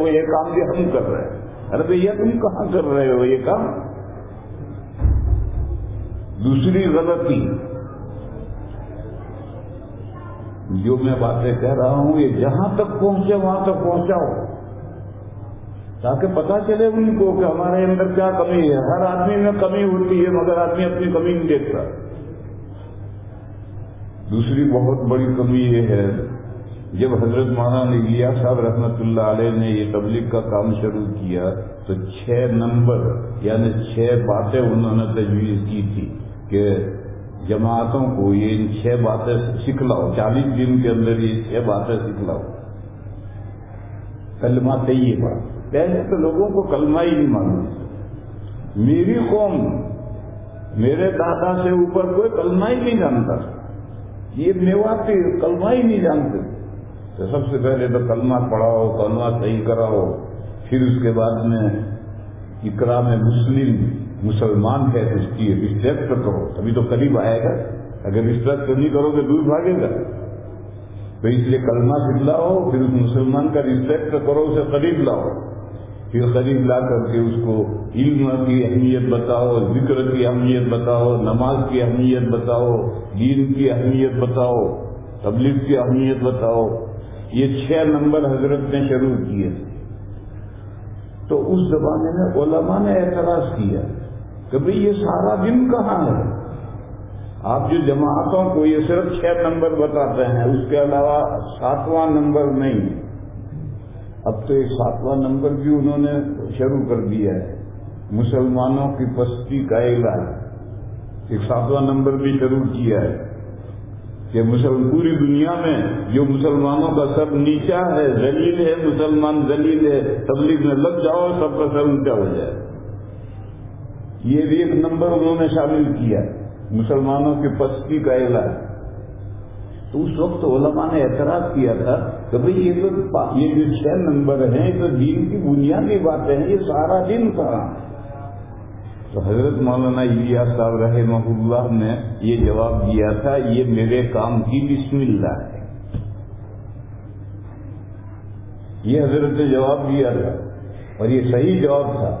وہ یہ کام بھی ہم کر رہے ہیں۔ ارے بھیا تم کہاں کر رہے ہو یہ کام؟ دوسری غلطی۔ جو میں باتیں کہہ رہا ہوں، یہ جہاں تک پہنچے، وہاں تک پہنچاؤ۔ تاکہ پتا چلے ان کو کہ ہمارے اندر کیا کمی ہے۔ ہر آدمی میں کمی ہوتی ہے، مگر آدمی اپنی کمی نہیں دیکھتا۔ دوسری بہت بڑی کمی یہ ہے جب حضرت مولانا لیا صاحب رحمت اللہ علیہ نے یہ تبلیغ کا کام شروع کیا تو چھ نمبر یعنی چھ باتیں انہوں نے تجویز کی تھی کہ جماعتوں کو یہ ان چھ باتیں سکھلاؤ، چالیس دن کے اندر یہ چھ باتیں سکھلاؤ۔ کلمہ طیبہ۔ پہلے تو لوگوں کو کلمہ ہی نہیں معلوم۔ میری قوم، میرے دادا سے اوپر کوئی کلمہ ہی نہیں جانتا۔ یہ میواتی کلمہ ہی نہیں جانتے۔ تو سب سے پہلے تو کلمہ پڑھاؤ، کلمہ صحیح کراؤ، پھر اس کے بعد میں اکرام مسلم، مسلمان ہے اس کی رسپیکٹ کرو۔ ابھی تو قریب آئے گا۔ اگر رسپیکٹ نہیں کرو گے، دور بھاگے گا۔ تو اس لیے کلمہ سکھلاؤ پھر اس مسلمان کا رسپیکٹ کرو، اسے قریب لاؤ۔ پھر قریب لا کر کے اس کو علم کی اہمیت بتاؤ، ذکر کی اہمیت بتاؤ، نماز کی اہمیت بتاؤ، دین کی اہمیت بتاؤ، تبلیغ کی اہمیت بتاؤ۔ یہ چھ نمبر حضرت نے شروع کیے تو اس زمانے میں علماء نے اعتراض کیا کہ بھئی یہ سارا دن کہاں ہے؟ آپ جو جماعتوں کو یہ صرف چھ نمبر بتاتے ہیں، اس کے علاوہ ساتواں نمبر نہیں۔ اب تو ایک ساتواں نمبر بھی انہوں نے شروع کر دیا ہے۔ مسلمانوں کی پستی کا علاج۔ ایک ساتواں نمبر بھی شروع کیا ہے۔ کہ مسلم پوری دنیا میں جو مسلمانوں کا سب نیچا ہے، ذلیل ہے، مسلمان ذلیل ہے، تبلیغ میں لگ جاؤ، سب کا سر اونچا ہو جائے۔ یہ بھی ایک نمبر انہوں نے شامل کیا، مسلمانوں کی پستی کا علاج۔ تو اس وقت علماء نے اعتراض کیا تھا کہ بھئی یہ تو یہ جو چھ نمبر ہیں، یہ تو دین کی بنیادی باتیں ہیں، یہ سارا دن کہاں تو حضرت مولانا الیاس صاحب رحمہ اللہ نے یہ جواب دیا تھا، یہ میرے کام کی بسم اللہ ہے۔ یہ حضرت نے جواب دیا تھا۔ اور یہ صحیح جواب تھا۔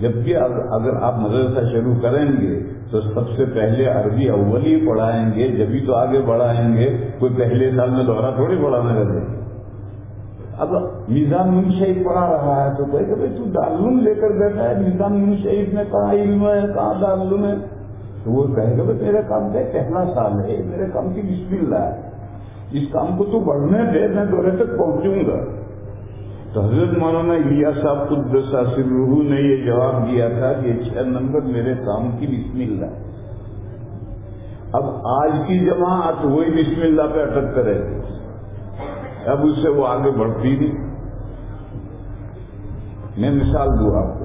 جبکہ اگر آپ مدرسہ شروع کریں گے تو سب سے پہلے عربی اول ہی پڑھائیں گے، جبھی تو آگے بڑھائیں گے۔ کوئی پہلے سال میں دوہرا تھوڑی پڑھانے لگے اب نظام شہید پڑھا رہا ہے تو کوئی کہ بھائی تو دارالعلوم لے کر بیٹھا ہے نظام شہید میں کہاں علم ہے، کہاں دارالعلوم ہے؟ تو وہ کہے گا بھائی میرے کام کا پہلا سال ہے، میرے کام کی بسم اللہ ہے۔ اس کام کو تو بڑھنے دے، میں دورے تک پہنچوں گا۔ تو حضرت مولانا لیا صاحب خود ساسر روح نے یہ جواب دیا تھا کہ یہ چھ نمبر میرے کام کی بسم اللہ ہے۔ اب آج کی جماعت وہی بسم اللہ پہ اٹک کرے۔ اب اس سے وہ آگے بڑھتی نہیں۔ میں مثال دوں آپ کو۔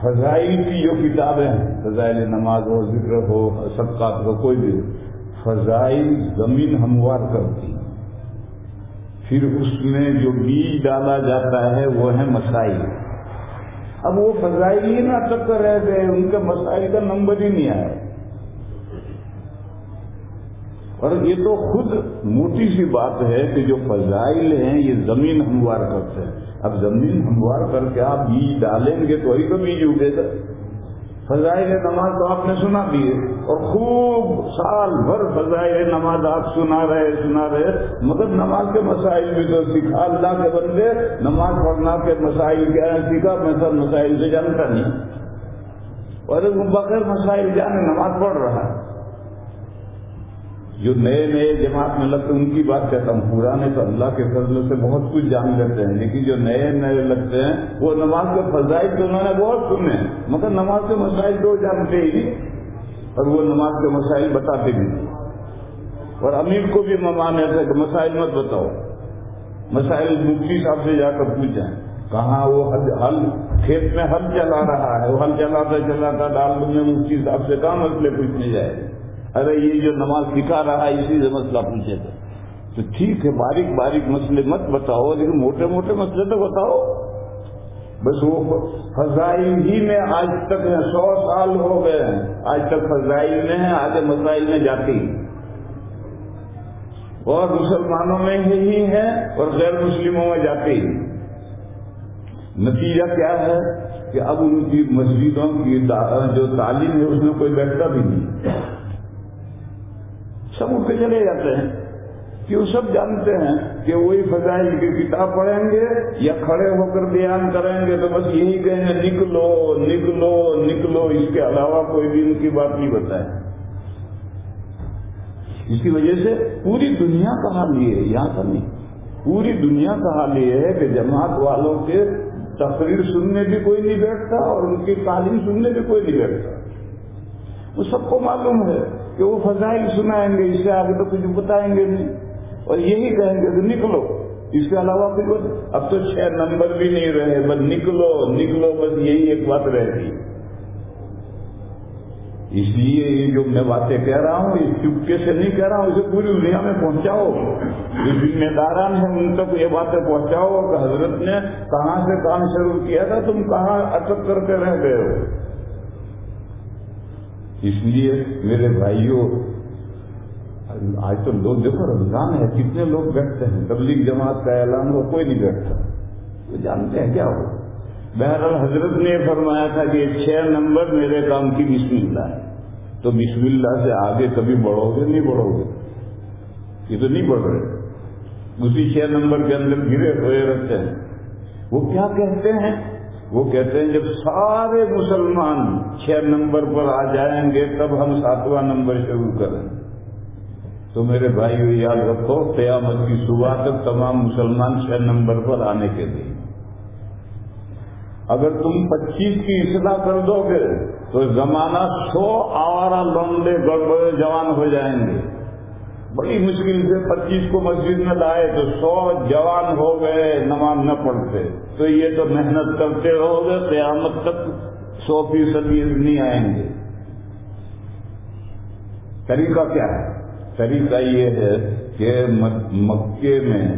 فضائل کی جو کتابیں ہیں، فضائل نماز ہو، ذکر ہو، صدقات ہو، کوئی بھی۔ فضائل زمین ہموار کرتی پھر اس میں جو بیج ڈالا جاتا ہے، وہ ہے مسائل۔ اب وہ فضائل ہی نہ تک رہ گئے، ان کے مسائل کا نمبر ہی نہیں آیا۔ اور یہ تو خود موٹی سی بات ہے کہ جو فضائل ہیں، یہ زمین ہموار کرتے ہیں۔ اب زمین ہموار کر کے آپ بیج ڈالیں گے تو وہی تو بیج اگے گا۔ فضائل نماز تو آپ نے سنا دیے اور خوب سال بھر فضائل نماز آپ سنا رہے سنا رہے۔ مگر نماز کے مسائل بھی تو سکھا اللہ کے بندے۔ نماز پڑھنا کے مسائل کیا ہے سیکھا میں سب مسائل سے جانتا نہیں۔ اور بغیر مسائل جانے، نماز پڑھ رہا ہے۔ جو نئے نئے جماعت میں لگتے ہیں ان کی بات کہتا ہوں، پرانے تو اللہ کے فضل سے بہت کچھ جان لیتے ہیں، لیکن جو نئے نئے لگتے ہیں، وہ نماز کے فضائل تو انہوں نے بہت سنے مگر نماز کے مسائل تو جانتے ہی نہیں، اور وہ نماز کے مسائل بتاتے بھی نہیں۔ اور امیر کو بھی ممانے تھے کہ مسائل مت بتاؤ، مسائل مفتی صاحب سے جا کر پوچھیں، کہاں وہ ہل کھیت میں ہل چلا رہا ہے؟ وہ ہل چلاتا چلاتا ڈال میں مفتی صاحب سے کہاں مسئلے پوچھنے جائے ارے یہ جو نماز سکھا رہا ہے، اسی سے مسئلہ پوچھے تھے۔ تو ٹھیک ہے، باریک باریک مسئلے مت بتاؤ، لیکن موٹے موٹے مسئلے تو بتاؤ۔ بس وہ فضائل ہی میں آج تک سو سال ہو گئے ہیں۔ آج تک فضائل میں ہیں آگے مسائل میں جاتی اور مسلمانوں میں ہی ہیں اور غیر مسلموں میں جاتے ہی نتیجہ کیا ہے کہ اب ان کی مسجدوں کی جو تعلیم ہے، اس میں کوئی بیٹھتا بھی نہیں۔ سب اٹھ کے چلے جاتے ہیں۔ کہ وہ سب جانتے ہیں کہ وہی فضائل کی کتاب پڑھیں گے یا کھڑے ہو کر بیان کریں گے تو بس یہی کہیں گے، نکلو نکلو نکلو۔ اس کے علاوہ کوئی بھی ان کی بات نہیں بتائے۔ اس کی وجہ سے پوری دنیا کا حال یہ ہے، یہاں کا نہیں۔ پوری دنیا کا حال یہ ہے کہ جماعت والوں کے تقریر سننے بھی کوئی نہیں بیٹھتا اور ان کی تعلیم سننے بھی کوئی نہیں بیٹھتا۔ وہ سب کو معلوم ہے۔ کہ وہ فضائل سنائیں گے، اس سے آگے تو کچھ بتائیں گے نہیں۔ اور یہی کہیں گے کہ نکلو۔ اس کے علاوہ پھر اب تو چھ نمبر بھی نہیں رہے، بس نکلو نکلو، بس یہی ایک بات رہتی۔ اس لیے یہ جو میں باتیں کہہ رہا ہوں، اس چپکے سے نہیں کہہ رہا ہوں، اسے پوری دنیا میں پہنچاؤ۔ جو ذمہ داران ہیں، ان تک یہ باتیں پہنچاؤ کہ حضرت نے کہاں سے کام شروع کیا تھا، تم کہاں اٹک کر کے رہ گئے ہو؟ اس لیے میرے بھائیوں، آج تو لوگ دیکھو، رمضان ہے، کتنے لوگ بیٹھتے ہیں، تبلیغ جماعت کا اعلان ہو کوئی نہیں بیٹھتا۔ وہ جانتے ہیں کیا ہو بہرحال حضرت نے فرمایا تھا کہ چھ نمبر میرے کام کی بسم اللہ ہے۔ تو بسم اللہ سے آگے کبھی بڑھو گے نہیں بڑھو گے یہ تو نہیں بڑھ رہے۔ اسی چھ نمبر کے اندر گرے ہوئے رہتے ہیں۔ وہ کیا کہتے ہیں؟ وہ کہتے ہیں جب سارے مسلمان چھ نمبر پر آ جائیں گے تب ہم ساتواں نمبر شروع کریں۔ تو میرے بھائی یاد رکھو، قیامت کی صبح تک تمام مسلمان چھ نمبر پر آنے کے لیے۔ اگر تم پچیس کی اصلاح کر دو گے، تو زمانہ سو آوارہ لونڈے گڑبڑے جوان ہو جائیں گے۔ بڑی مشکل سے پچیس کو مسجد میں لائے تو سو جوان ہو گئے، نماز نہ پڑھتے۔ تو یہ تو محنت کرتے رہو گے، قیامت تک سو فیصد نہیں آئیں گے۔ طریقہ کیا ہے؟ طریقہ یہ ہے کہ مکے میں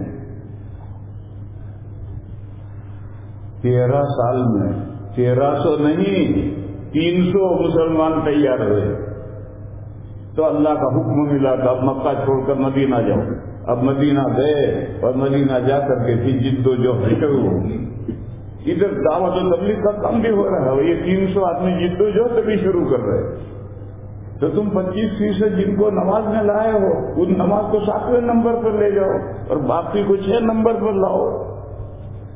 تیرہ سال میں، تیرہ سو نہیں، تین سو مسلمان تیار ہوئے۔ تو اللہ کا حکم ملا تھا اب مکہ چھوڑ کر مدینہ جاؤ۔ اب مدینہ گئے اور مدینہ جا کر کے پھر جدو جو شروع ہوگی ادھر دعوت و تبلیغ کا کم بھی ہو رہا ہے یہ تین سو آدمی جدو جو تبھی شروع کر رہے تو تم پچیس فیصد جن کو نماز میں لائے ہو، ان نماز کو ساتویں نمبر پر لے جاؤ اور باقی کو چھ نمبر پر لاؤ۔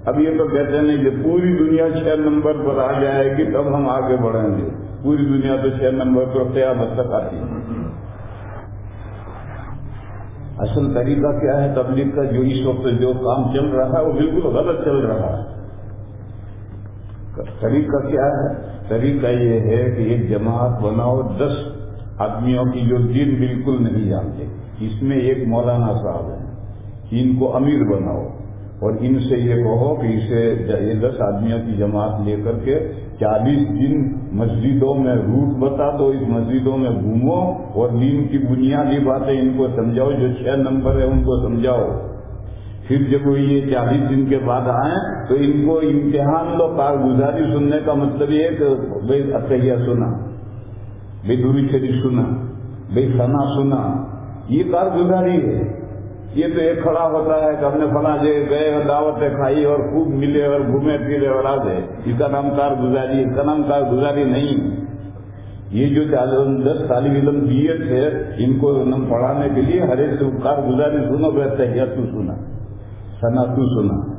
اب یہ تو کہتے ہیں کہ پوری دنیا چھ نمبر پر آ جائے گی، تب ہم آگے بڑھیں گے۔ پوری دنیا تو چھ نمبر پر قیامت تک آتی ہے۔ اصل طریقہ کیا ہے تبلیغ کا؟ جو اس وقت جو کام چل رہا ہے وہ بالکل غلط چل رہا ہے۔ طریقہ کیا ہے؟ طریقہ یہ ہے کہ ایک جماعت بناؤ، دس آدمیوں کی جو دین بالکل نہیں جانتے۔ اس میں ایک مولانا صاحب ہیں۔ ان کو امیر بناؤ۔ اور ان سے یہ کہو کہ اسے یہ دس آدمیوں کی جماعت لے کر کے چالیس دن مسجدوں میں روٹ بتا دو، اس مسجدوں میں گھومو اور دین کی بنیادی باتیں ان کو سمجھاؤ، جو چھ نمبر ہے ان کو سمجھاؤ۔ پھر جب وہ یہ چالیس دن کے بعد آئیں تو ان کو امتحان لو، کارگزاری سننے کا مطلب یہ کہ بھائی اتحیہ سنا، بھائی دوری چری سنا، بھائی سنا سنا۔ یہ کارگزاری ہے۔ یہ تو ایک کھڑا ہوتا ہے کہ ہم نے فلاں جگہ گئے اور دعوتیں کھائی اور خوب ملے اور گھومے پھرے اور آ گئے۔ اس کا نام کارگزاری اس کا نام کارگزاری نہیں۔ یہ جو دس طالب علم دیے تھے، ان کو پڑھانے کے لیے ہر ایک کارگزاری سنو بہتر ہے تو سنا سنا تو سنا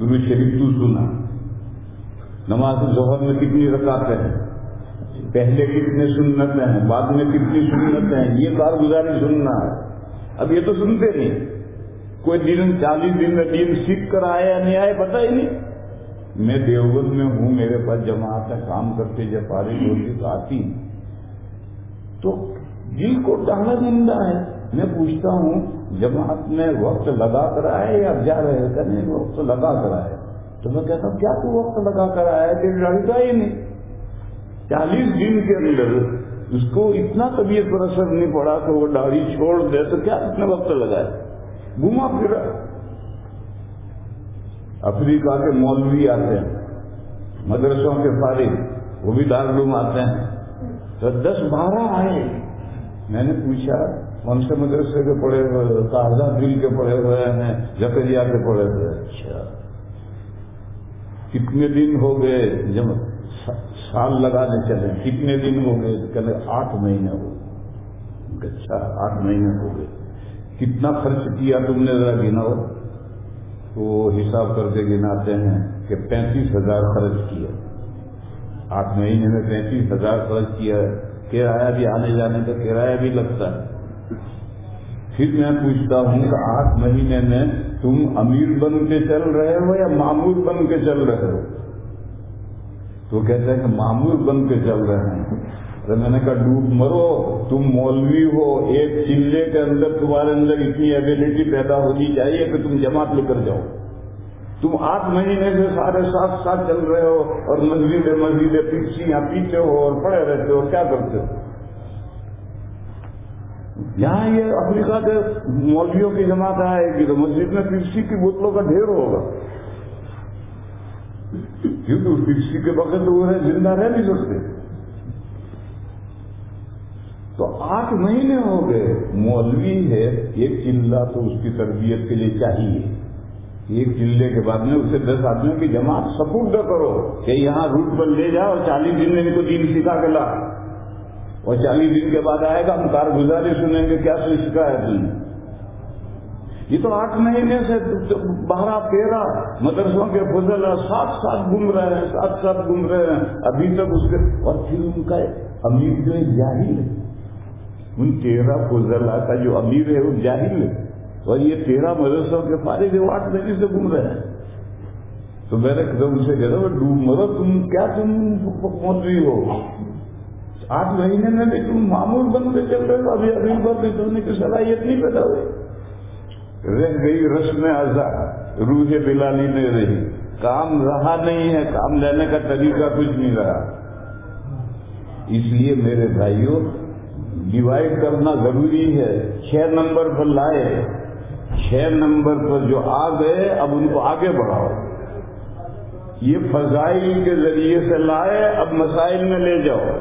گرو شریف تو سنا۔ نماز ظہر میں کتنی رکاتے ہیں پہلے کتنے سنت ہیں؟ بعد میں کتنی سنت ہیں؟ یہ کارگزاری سننا ہے۔ اب یہ تو سنتے نہیں۔ کوئی دن چالیس دن میں دن سیکھ کر آئے یا نہیں آئے، پتہ ہی نہیں۔ میں دیوبند میں ہوں، میرے پاس جماعت کام کرتے جب فارغ ہوتی تو آتی۔ تو دل کو ڈالا زندہ ہے۔ میں پوچھتا ہوں، جماعت میں وقت لگا کر آئے یا جا رہے کرنے وقت لگا کر آئے۔ تو میں کہتا ہوں، کیا تو وقت لگا کر آیا کہ لڑکا ہی نہیں۔ چالیس دن کے اندر اس کو اتنا طبیعت پر اثر نہیں پڑا کہ وہ داڑھی چھوڑ دے تو کیا اتنا وقت لگائے گھما پھرا۔ افریقہ کے مولوی آتے ہیں، مدرسوں کے فارغ، وہ بھی دارالعلوم آتے ہیں۔ تو دس بارہ آئے۔ میں نے پوچھا، کون سے مدرسے کے پڑے ہوئے تازہ دل کے پڑے ہوئے ہیں زکریا کے پڑے ہوئے اچھا۔ کتنے دن ہو گئے جب سال لگانے چلے، کتنے دن ہو گئے؟ کہنے، آٹھ مہینے ہو گئے۔ اچھا آٹھ مہینے ہو گئے۔ کتنا خرچ کیا تم نے ذرا گنا ہو تو وہ حساب کر کے گناتے ہیں کہ پینتیس ہزار خرچ کیا۔ آٹھ مہینے میں پینتیس ہزار خرچ کیا۔ ہے کرایہ بھی آنے جانے کا کرایہ بھی لگتا ہے۔ پھر میں پوچھتا ہوں کہ آٹھ مہینے میں تم امیر بن کے چل رہے ہو یا معمول بن کے چل رہے ہو؟ تو کہتے ہیں کہ معمول بن کے چل رہے ہیں۔ تو میں نے کہا، ڈوب مرو، تم مولوی ہو، ایک چلے کے اندر تمہارے اندر اتنی ایبلٹی پیدا ہونی چاہیے کہ تم جماعت لے کر جاؤ۔ تم آٹھ مہینے سے سارے ساتھ ساتھ چل رہے ہو اور مسجد مسجد پیچھے یا پیچھے ہو اور پڑے رہتے ہو، کیا کرتے ہو؟ یہاں یہ افریقہ کے مولویوں کی جماعت آئے گی تو مسجد میں پپسی کی بوتلوں کا ڈھیر ہوگا۔ کیونکہ اس پپسی کے بغیر تو وہ زندہ رہ نہیں سکتے۔ تو آٹھ مہینے ہو گئے۔ مولوی ہے، ایک چلہ تو اس کی تربیت کے لیے چاہیے۔ ایک چلے کے بعد میں اسے دس آدمیوں کی جماعت سپورٹ کرو کہ یہاں روٹ پر لے جاؤ اور چالیس دن میں ان کو دین سکھا کے لا اور چالیس دن کے بعد آئے گا، ہم کارگزاری سنیں گے، کیا سکھا ہے تم؟ یہ تو آٹھ مہینے سے بارہ، تیرہ مدرسوں کے فضل ساتھ ساتھ گھوم رہے ہیں ساتھ ساتھ گھوم رہے ہیں۔ ابھی تک اس کے اور پھر ان کا امیر جو ہے، جاہل ہے۔ ان تیرہ فضلہ کا جو امیر ہے وہ جاہل ہے۔ اور یہ تیرہ مدرسوں کے فارغ وہ آٹھ مہینے سے گھوم رہے ہیں تو میں نے ان سے کہا ڈوب مرو، تم کیا تم مولوی ہو؟ آٹھ مہینے میں بھی تم معمول بن کے چل رہے ہو، ابھی ابھی پر نکلنے کی صلاحیت نہیں پیدا ہوئی۔ رہ گئی رسم آزاد روح بلالی نہیں رہی۔ کام رہا نہیں ہے، کام لینے کا طریقہ کچھ نہیں رہا۔ اس لیے میرے بھائیوں ڈیوائڈ کرنا ضروری ہے۔ چھ نمبر پر لائے۔ چھ نمبر پر جو آ گئے اب ان کو آگے بڑھاؤ۔ یہ فضائل کے ذریعے سے لائے، اب مسائل میں لے جاؤ۔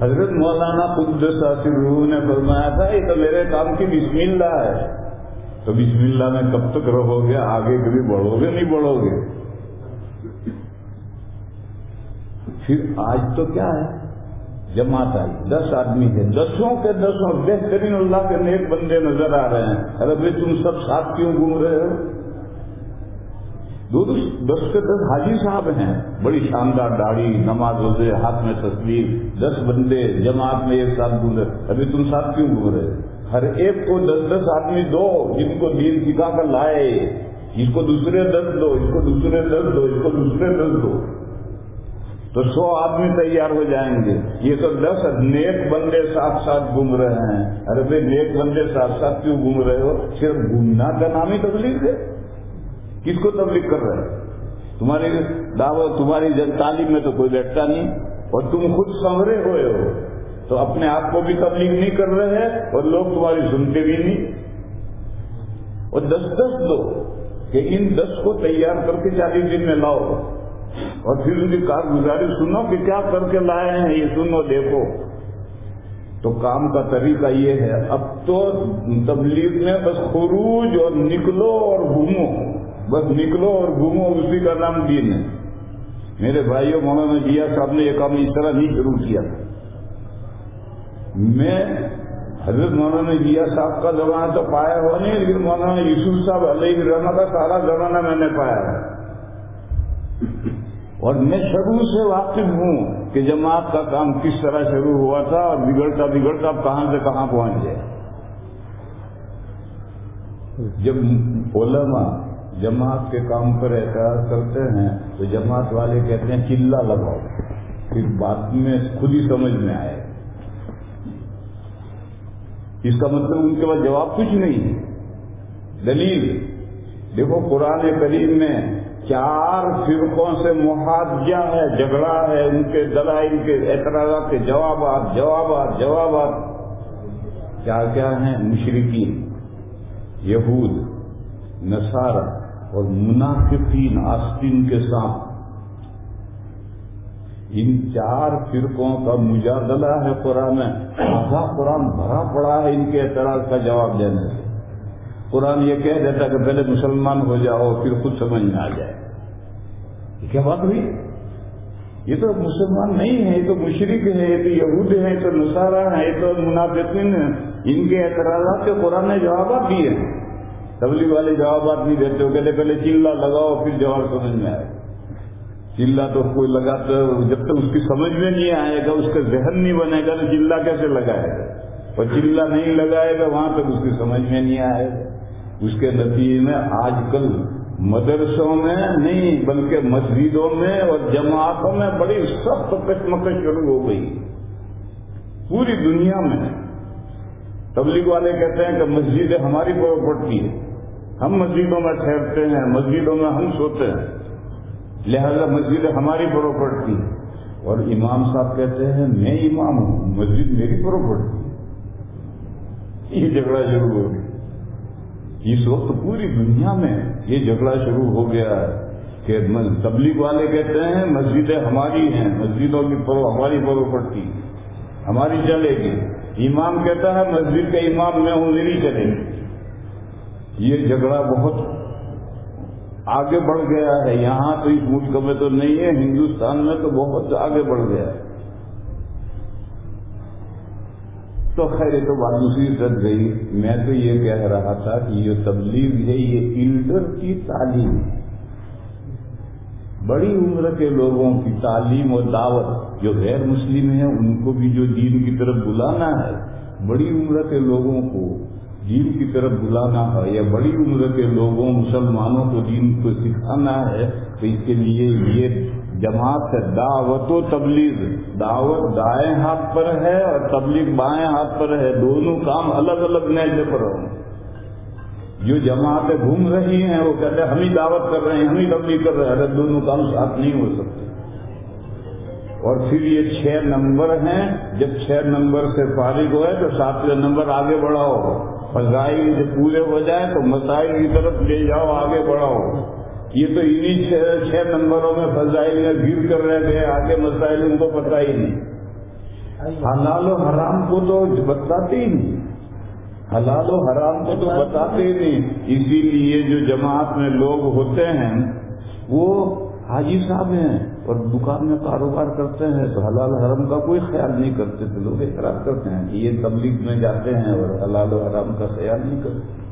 حضرت مولانا قدس روح نے فرمایا تھا، یہ تو میرے کام کی بسم اللہ ہے۔ تو بسم اللہ میں کب تک رہو گے آگے کبھی بڑھو گے نہیں بڑھو گے پھر آج تو کیا ہے؟ جماعت آئی. دس آدمی ہے دسوں کے دسوں بہترین اللہ کے نیک بندے نظر آ رہے ہیں. ارے بھائی تم سب ساتھ کیوں گھوم رہے ہو؟ دو دس کے دس حاجی صاحب ہیں. بڑی شاندار داڑھی، نماز روزے، ہاتھ میں تصویر دس بندے جماعت میں ایک ساتھ گھوم رہے ابھی تم ساتھ کیوں گھوم رہے ہر ایک کو دس دس آدمی دو جن کو دین سکھا کر لائے. اس کو دوسرے دس دو اس کو دوسرے دس دو اس کو دوسرے دس دو. تو سو آدمی تیار ہو جائیں گے۔ یہ تو دس نیک بندے ساتھ ساتھ گھوم رہے ہیں۔ ارے بھائی، نیک بندے ساتھ ساتھ کیوں گھوم رہے ہو؟ صرف گھومنا کا نام ہی تبلیغ ہے۔ کس کو تبلیغ کر رہے تمہاری دعوت، تمہاری جن تعلیم میں تو کوئی بیٹھتا نہیں۔ اور تم خود سنورے ہوئے ہو۔ تو اپنے آپ کو بھی تبلیغ نہیں کر رہے اور لوگ تمہاری سنتے بھی نہیں۔ اور دس دس دو کہ ان دس کو تیار کر کے چالیس دن میں لاؤ۔ اور پھر ان کی کارگزاری سنو کہ کیا کر کے لائے ہیں، یہ سنو، دیکھو۔ تو کام کا طریقہ یہ ہے، اب تو تبلیغ میں بس خروج اور نکلو اور گھومو۔ بس نکلو اور گھومو، اسی کا نام دین ہے۔ میرے بھائیوں مولانا جیا صاحب نے یہ کام اس طرح نہیں شروع کیا۔ میں حضرت مولانا جیا صاحب کا زمانہ تو پایا ہوا نہیں، لیکن مولانا یوسف صاحب علیہ رحمہ کا سارا زمانہ میں نے پایا ہے۔ اور میں شروع سے واقف ہوں کہ جماعت کا کام کس طرح شروع ہوا تھا اور بگڑتا بگڑتا اب کہاں سے کہاں پہنچ جائے جب علماء جماعت کے کام پر اعتراض کرتے ہیں تو جماعت والے کہتے ہیں چلا لگاؤ۔ پھر بات میں خود ہی سمجھ میں آئے۔ اس کا مطلب ان کے پاس جواب کچھ نہیں ہے۔ دلیل، دیکھو قرآن کریم میں چار فرقوں سے محاجہ ہے جھگڑا ہے، ان کے دلائل کے اعتراضات کے جوابات جوابات جوابات۔ کیا کیا ہیں؟ مشرقین یہود، نصارہ اور منافقین آستین کے ساتھ۔ ان چار فرقوں کا مجادلہ ہے قرآن میں۔ آدھا قرآن بھرا پڑا ہے ان کے اعتراض کا جواب دینے سے۔ قرآن یہ کہہ دیتا کہ پہلے مسلمان ہو جاؤ، پھر خود سمجھ میں آ جائے۔ یہ کیا بات ہوئی؟ یہ تو مسلمان نہیں ہے یہ تو مشرق ہے یہ تو یہود ہے یہ تو نصارہ ہے یہ تو منافقین ہیں۔ ان کے اعتراضات کے قرآن نے جوابات دیے ہیں۔ تبلیغ والے جوابات نہیں دیتے ہو کہتے پہلے چلا لگاؤ، پھر جواب سمجھ میں آئے۔ چلا تو کوئی لگاتا جب تک اس کی سمجھ میں نہیں آئے گا، اس کا ذہن نہیں بنے گا، تو چلا کیسے لگائے گا؟ اور چلا نہیں لگائے گا، وہاں تک اس کی سمجھ میں نہیں آئے گا۔ اس کے نتیجے میں آج کل مدرسوں میں نہیں بلکہ مسجدوں میں اور جماعتوں میں بڑی سخت کشمکش شروع ہو گئی۔ پوری دنیا میں تبلیغ والے کہتے ہیں کہ مسجدیں ہماری پراپرٹی ہے ہم مسجدوں میں ٹھہرتے ہیں، مسجدوں میں ہم سوتے ہیں۔ لہذا مسجد ہماری پراپرٹی ہے اور امام صاحب کہتے ہیں، میں امام ہوں، مسجد میری پراپرٹی ہے۔ یہ جھگڑا شروع ہو گیا۔ اس وقت پوری دنیا میں یہ جھگڑا شروع ہو گیا ہے کہ تبلیغ والے کہتے ہیں، مسجدیں ہماری ہیں، مسجدوں کی پرو ہماری پراپرٹی ہماری چلے گی۔ امام کہتا ہے، مسجد کا امام میں ہوں میری چلے گی۔ یہ جھگڑا بہت آگے بڑھ گیا ہے۔ یہاں تو اس ملک میں تو نہیں ہے، ہندوستان میں تو بہت آگے بڑھ گیا ہے۔ تو خیر تو دوسری رد گئی۔ میں تو یہ کہہ رہا تھا کہ یہ تبلیغ ہے، یہ ایلڈر کی تعلیم۔ بڑی عمر کے لوگوں کی تعلیم اور دعوت جو غیر مسلم ہیں، ان کو بھی جو دین کی طرف بلانا ہے، بڑی عمر کے لوگوں کو دین کی طرف بلانا ہے یا بڑی عمر کے لوگوں، مسلمانوں کو دین کو سکھانا ہے، تو اس کے لیے یہ جماعت ہے دعوت و تبلیغ، دعوت دائیں ہاتھ پر ہے اور تبلیغ بائیں ہاتھ پر ہے، دونوں کام الگ الگ نیچے پر ہوں۔ جو جماعتیں گھوم رہی ہیں، وہ کہتے ہیں، ہم ہی دعوت کر رہے ہیں، ہم ہی تبلیغ کر رہے ہیں۔ ارے دونوں کام ساتھ نہیں ہو سکتے۔ اور پھر یہ چھ نمبر ہیں، جب چھ نمبر سے فارغ ہوئے تو ساتویں نمبر آگے بڑھاؤ۔ فضائی پورے ہو جائیں تو مسائل کی طرف لے جاؤ، آگے بڑھاؤ۔ یہ تو انہیں چھ نمبروں میں فضائل میں گر کر رہ گئے، آگے مسائل ان کو پتہ ہی نہیں۔ حلال و حرام کو تو بتاتے ہی نہیں۔ حلال و حرام کو تو بتاتے ہی نہیں۔ اسی لیے جو جماعت میں لوگ ہوتے ہیں، وہ حاجی صاحب ہیں اور دکان میں کاروبار کرتے ہیں، تو حلال حرام کا کوئی خیال نہیں کرتے۔ تو لوگ اعتراض کرتے ہیں یہ تبلیغ میں جاتے ہیں اور حلال و حرام کا خیال نہیں کرتے۔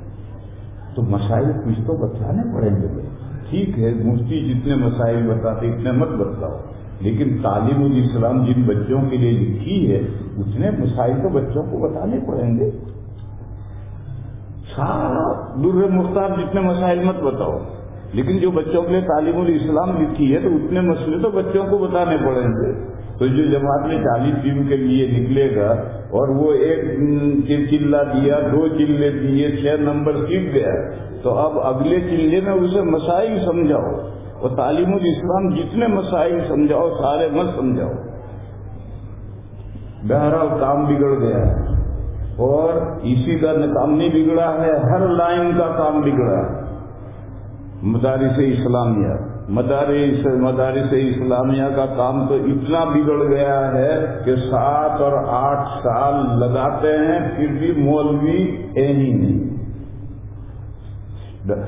تو مسائل کچھ تو بتانے پڑیں گے۔ ٹھیک ہے، مفتی جتنے مسائل بتاتے اتنے مت بتاؤ، لیکن تعلیم الاسلام جن بچوں کے لیے لکھی ہے، اتنے مسائل تو بچوں کو بتانے پڑیں گے۔ سارا در مختار جتنے مسائل مت بتاؤ، لیکن جو بچوں کے لیے تعلیم الاسلام لکھی ہے، تو اتنے مسئلے تو بچوں کو بتانے پڑیں گے۔ تو جو جماعت میں چالیس دن کے لیے نکلے گا اور وہ ایک چلا دیا، دو چلے دیے، چھ نمبر سیکھ گیا تو اب اگلے چلے میں اسے مسائل سمجھاؤ اور تعلیم الاسلام جتنے مسائل سمجھاؤ، سارے مت سمجھاؤ۔ بہرحال کام بگڑ گیا ہے اور اسی کا کام نہیں بگڑا ہے، ہر لائن کا کام بگڑا ہے۔ مدارس اسلامیہ۔ مدارس مدارس اسلامیہ کا کام تو اتنا بگڑ گیا ہے کہ سات اور آٹھ سال لگاتے ہیں، پھر بھی مولوی ہے ہی نہیں۔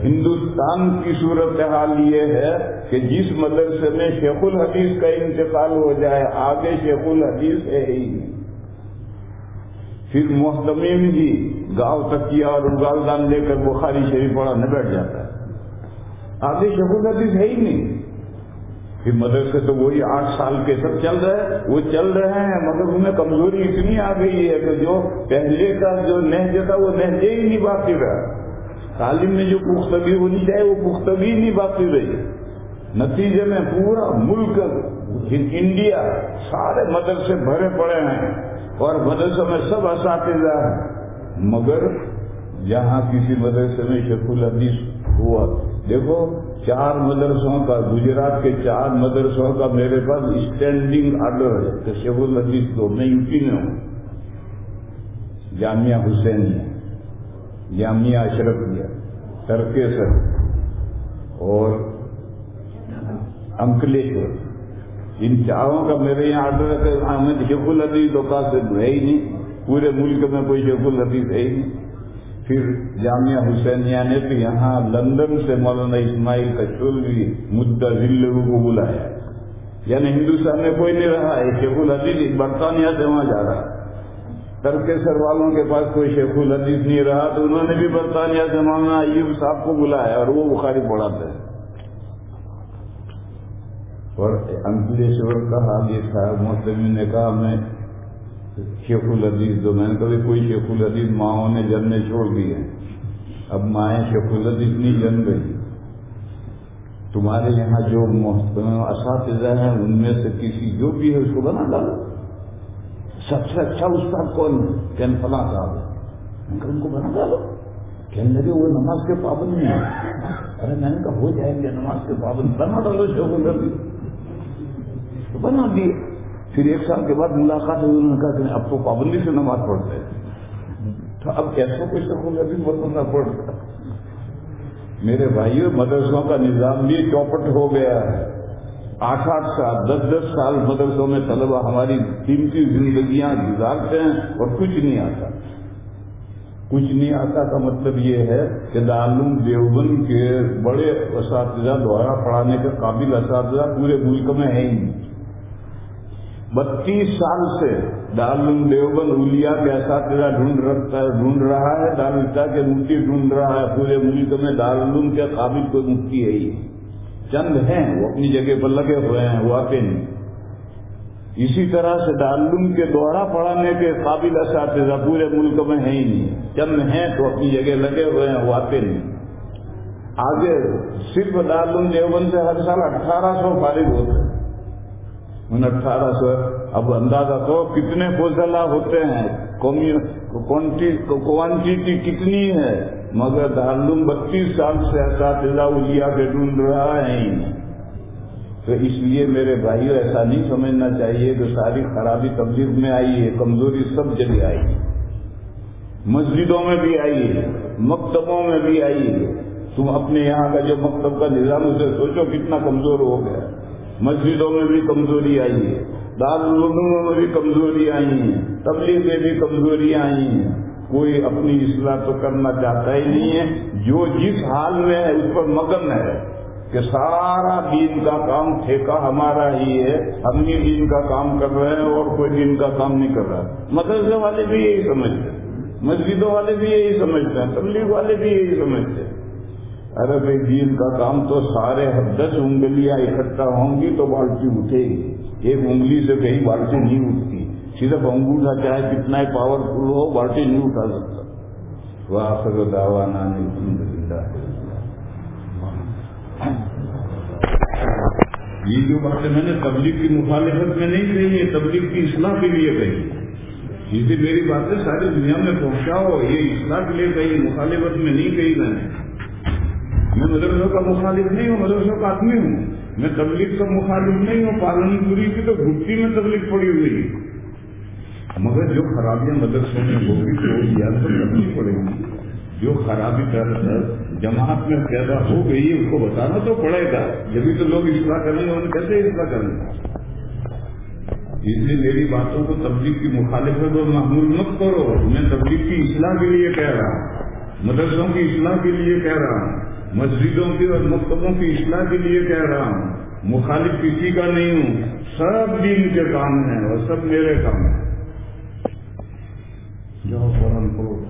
ہندوستان کی صورت حال یہ ہے کہ جس مدرسے میں شیخ الحدیث کا انتقال ہو جائے، آگے شیخ الحدیث ہے ہی نہیں۔ پھر محتمین بھی گاؤں تکیا اور اگال لے کر بخاری شریف پڑھانے بیٹھ جاتا ہے۔ آگے شکل حدیث ہے ہی نہیں۔ پھر مدرسے تو وہی آٹھ سال کے سب چل رہے ہیں، وہ چل رہے ہیں، مگر انہیں کمزوری اتنی آ گئی ہے کہ جو پہلے کا جو نہج تھا، وہ نہجے ہی نہیں باقی رہا۔ تعلیم میں جو پختگی ہونی چاہیے، وہ پختگی نہیں باقی رہی۔ نتیجے میں پورا ملک، انڈیا، سارے مدرسے بھرے پڑے ہیں اور مدرسوں میں سب اساتذہ ہیں۔ مگر جہاں کسی مدرسے میں شیخ الحدیث ہوا۔ دیکھو، چار مدرسوں کا، گجرات کے چار مدرسوں کا میرے پاس اسٹینڈنگ آرڈر ہے کہ شیخ الحدیث کو میں یو پی میں ہوں۔ جامعہ حسین جامعہ اشرفیہ ترکیسر اور انکلیشور۔ ان چاروں کا میرے یہاں آڈر ہے کہ ہمیں شیخ الحدیث تو سے ہے ہی نہیں۔ پورے ملک میں کوئی شیخ الحدیث ہے ہی نہیں۔ پھر جامعہ حسینیہ نے بھی یہاں لندن سے مولانا اسماعیل کچولوی مدعا ضلع کو بلایا یعنی ہندوستان میں کوئی نہیں رہا ہے شیخ الحدیث برطانیہ سے وہاں جا رہا۔ ترکیسر والوں کے پاس کوئی شیخ الحدیث نہیں رہا، تو انہوں نے بھی برطانیہ سے مولانا ایوب صاحب کو بلایا اور وہ بخاری پڑھاتے ہیں۔ اور انکلیشور کا حال یہ تھا محتمی نے کہا، میں شیخ الحدیث دو میں نے کبھی کوئی شیخ الحدیث ماؤں نے جننے چھوڑ دی ہیں اب مائیں شیخ الحدیث نہیں جن گئی تمہارے یہاں جو اساتذہ ہیں، ان میں سے کسی جو بھی ہے، اس کو بنا ڈالو سب سے اچھا استاد کون ہے؟ کہنے فلاں صاحب ہے۔ ان کو بنا ڈالو۔ کہنے لگے، وہ نماز کے پابند نہیں ہے ارے، میں نے کہا، ہو جائیں گے نماز کے پابند، بنا ڈالو شیخ الحدیث۔ تو بنا دیے پھر ایک سال کے بعد ملاقات ہوئی، انہوں نے کہا کہ اب تو پابندی سے نماز پڑھتے ہیں۔ تو اب کیسے کوئی شیخ الحدیث بتانا پڑتا میرے بھائیوں مدرسوں کا نظام بھی چوپٹ ہو گیا ہے۔ آٹھ آٹھ سال، دس دس سال مدرسوں میں طلبہ ہماری قیمتی زندگیاں گزارتے ہیں اور کچھ نہیں آتا۔ کچھ نہیں آتا کا مطلب یہ ہے کہ دارالعلوم دیوبند کے بڑے اساتذہ دوارا پڑھانے کے قابل اساتذہ پورے ملک میں ہے ہی نہیں بتیس سال سے دارالعلوم دیوبند اولیا کے اساتذہ ڈھونڈ رکھتا ہے، ڈھونڈ رہا ہے دارالتا کے مفتی ڈھونڈ رہا ہے، پورے ملک میں دارالعلوم کے قابل کوئی مفتی ہے ہی۔ چند ہیں، وہ اپنی جگہ پر لگے ہوئے ہیں وہ آتے نہیں۔ اسی طرح سے دارالعلوم کے دوڑا پڑھانے کے قابل اساتذہ پورے ملک میں ہیں ہی نہیں۔ چند ہیں تو اپنی جگہ لگے ہوئے ہیں وہ آتے نہیں۔ آگے صرف دارالعلوم دیوبند سے ہر سال اٹھارہ سو فارغ ہوتے ہیں۔ ان اٹھارہ سو، اب اندازہ تو کتنے فوزلہ ہوتے ہیں۔ کوانٹیٹی کتنی ہے؟ مگر دارالعلوم بتیس سال سے اساتذہ لیا کے ڈھونڈ رہا ہے۔ تو اس لیے میرے بھائیوں ایسا نہیں سمجھنا چاہیے کہ ساری خرابی تبلیغ میں آئی ہے، کمزوری سب جگہ آئی ہے۔ مسجدوں میں بھی آئی ہے، مکتبوں میں بھی آئی ہے۔ تم اپنے یہاں کا جو مکتب کا نظام، اسے سوچو کتنا کمزور ہو گیا۔ مسجدوں میں بھی کمزوری آئی ہے دارالعلوموں میں بھی کمزوری آئی ہیں تبلیغ میں بھی کمزوری آئی۔ ہیں کوئی اپنی اصلاح تو کرنا چاہتا ہی نہیں ہے، جو جس حال میں ہے، اس پر مگن ہے کہ سارا دین کا کام ٹھیکہ ہمارا ہی ہے۔ ہم ہی دین کا کام کر رہے ہیں اور کوئی دین کا کام نہیں کر رہا۔ مدرسے والے بھی یہی سمجھتے ہیں، مسجدوں والے بھی یہی سمجھتے ہیں، تبلیغ والے بھی یہی سمجھتے ہیں۔ ارے بھائی دین کا کام تو سارے دس انگلیاں اکٹھا ہوں گی تو بالٹی اٹھے گی۔ ایک انگلی سے کہیں بالٹی نہیں اٹھتی۔ صرف انگوٹھا چاہے کتنا ہی پاورفل ہو، بالٹی نہیں اٹھا سکتا۔ وہ آخر دعوا یہ جو باتیں میں نے تبلیغ کی مخالفت میں نہیں کہی ہے تبلیغ کی اصلاح کے لیے کہی۔ اسی میری باتیں ساری دنیا میں پہنچاؤ، یہ اصلاح کے لیے کہی، مخالفت میں نہیں کہی میں نے۔ مدرسوں کا مخالف نہیں ہوں، مدرسوں کا آدمی ہوں۔ میں تبلیغ کا مخالف نہیں ہوں، پالن پوری کی تو گھٹی میں تبلیغ پڑی ہوئی مگر جو خرابیاں مدرسوں میں ہوگی تو یا تو کرنی پڑے گی۔ جو خرابی کر جماعت میں پیدا ہو گئی اس کو بتانا تو پڑے گا۔ جبھی تو لوگ اصلاح کریں گے انہیں کیسے اصلاح کریں گے اس لیے میری باتوں کو تبلیغ کی مخالفت اور محمول مت کرو۔ میں تبلیغ کی اصلاح کے لیے کہہ رہا ہوں۔ مدرسوں کی اصلاح کے لیے کہہ رہا ہوں۔ مسجدوں کی اور مکتبوں کی اصلاح کے لیے کہہ رہا ہوں۔ مخالف کسی کا نہیں ہوں۔ سب دین کے کام ہیں اور سب میرے کام ہیں۔ جو فوراً کرو